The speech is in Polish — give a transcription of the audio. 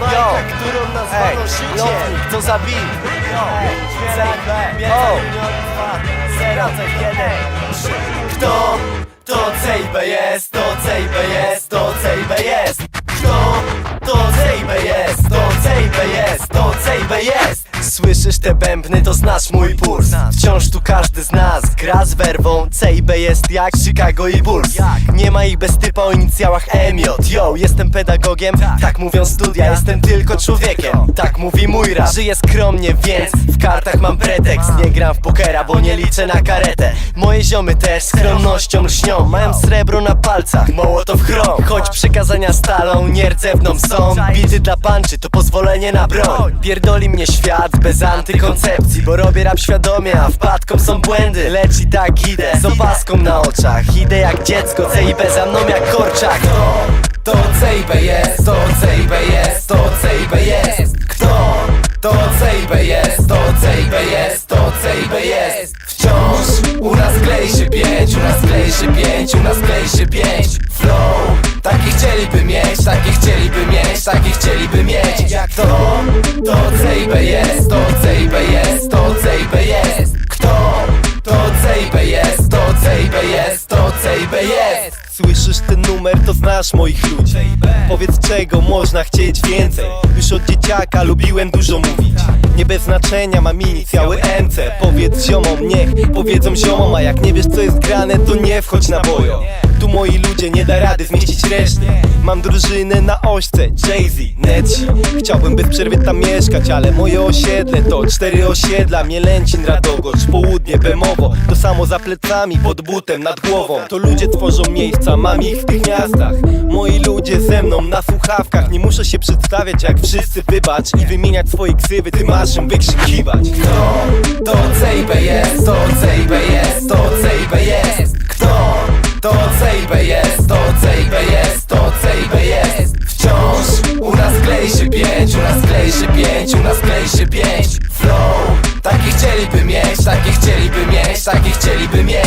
Bajka, którą nazwano życie. Lotnik, to zabij. Kto? To CIB jest, to CIB jest, to CIB jest Słyszysz te bębny, to znasz mój puls. Wciąż tu każdy z nas gra z werwą. CIB jest jak Chicago i Bulls. Nie ma ich bez typa o inicjałach MJ Yo, jestem pedagogiem, tak mówią studia Jestem tylko człowiekiem, tak mówi mój rap. Żyję skromnie, więc w kartach mam pretekst. Nie gram w pokera, bo nie liczę na karetę. Moje ziomy też skromnością lśnią. Mają srebro na palcach, mołotow chrom. Choć przekazania stalą, nierdzewną są. Bity dla panczy, to pozwolenie na broń. Pierdoli mnie świat bez antykoncepcji Bo robię rap świadomie, a wpadką są błędy. Lecz i tak idę, z opaską na oczach. Idę jak dziecko, CIB za mną jak korczak. To CIB jest, to CIB jest, to CIB jest. Kto? To CIB jest, klei się pięć, u nas klei się pięć, u nas klei się pięć Flow, taki chcieliby mieć, taki chcieliby mieć, taki chcieliby mieć Jak to? To CIB jest, to CIB jest, to CIB Słyszysz ten numer, to znasz moich ludzi. Powiedz czego można chcieć więcej. Już od dzieciaka lubiłem dużo mówić. Nie bez znaczenia mam inicjały MC Powiedz ziomom, niech powiedzą ziomom A jak nie wiesz co jest grane, to nie wchodź na bojo Tu moi ludzie nie da rady zmieścić reszty. Mam drużynę na ośce, Jay-Z, Neci Chciałbym bez przerwy tam mieszkać, ale moje osiedle to cztery osiedla. Mielęcin, Radogocz, Południe, Bemowo. To samo za plecami, pod butem, nad głową. To ludzie tworzą miejsca, mam ich w tych miastach. Moi ludzie ze mną na słuchawkach. Nie muszę się przedstawiać jak wszyscy, wybacz I wymieniać swoje ksywy, ty masz im wykrzykiwać. Kto? To CIB jest, to CIB jest, to CIB jest klei się pięć. Flow, taki chcieliby mieć, taki chcieliby mieć, taki chcieliby mieć